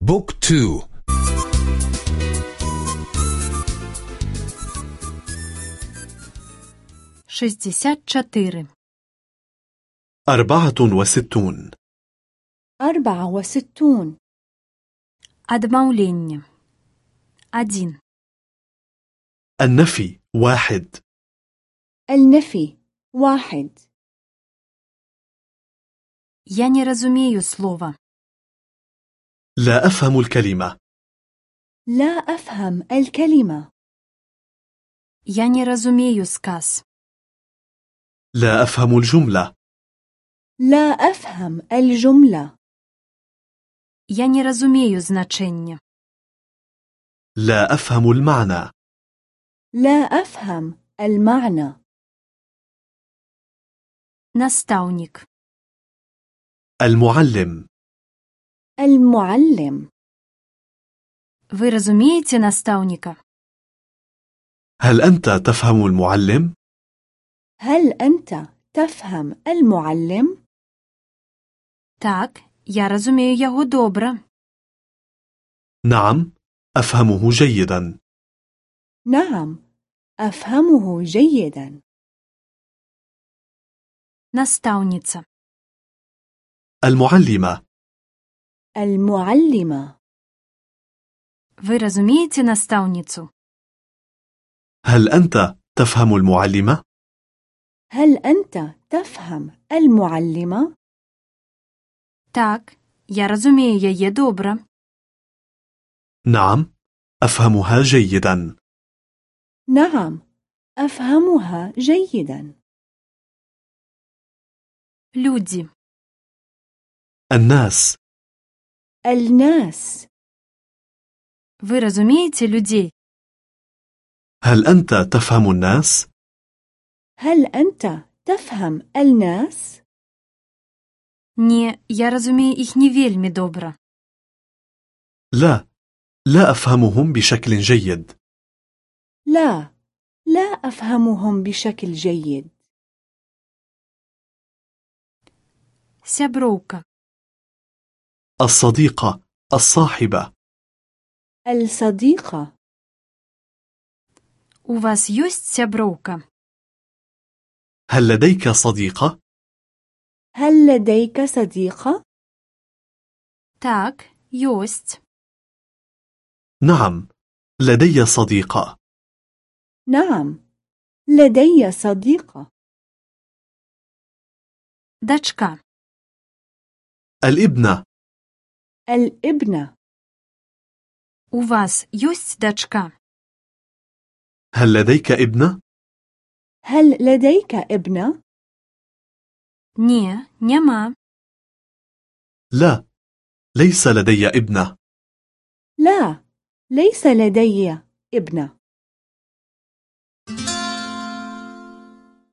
بوك تو шестьдесят четыре أربعة وستون أربعة وستون Адмаўленне. Один. النفي واحد النفي واحد Я не разумею слова. لا أفهم الكلمة لا أفهم الكلمة Я не разумею сказ. لا أفهم الجملة لا أفهم الجملة Я не разумею значення. لا أفهم المعنى لا أفهم المعنى Наставник. المعلم المعلم Ви розумієте наставника? هل أنت تفهم المعلم؟ هل أنت تفهم المعلم؟ Так, я розумію його добре. نعم أفهمه جيدا نعم أفهمه جيدا Наставниця. المعلمة المعلمة Ви розумієте наставницю? هل أنت تفهم المعلمة؟ هل أنت تفهم المعلمة؟ Так, я розумію її добре. نعم أفهمها جيدا نعم أفهمها جيدا Люди. الناس الناس Ви розумієте людей? هل أنت تفهم الناس؟ هل أنت تفهم الناس؟ Ні, я розумію їх не вельми добре. لا لا أفهمهم بشكل جيد لا لا أفهمهم بشكل جيد Сябровка. الصديقة الصاحبة الصديقة У вас есть сябровка? هل لديك صديقة؟ هل لديك صديقة؟ Так, есть. نعم لدي صديقة نعم لدي صديقة Дочка. الابنة الابنة У вас есть дочка? هل لديك ابنة؟ هل لديك ابنة؟ Ні, нема. لا ليس لدي ابنة لا ليس لدي ابنة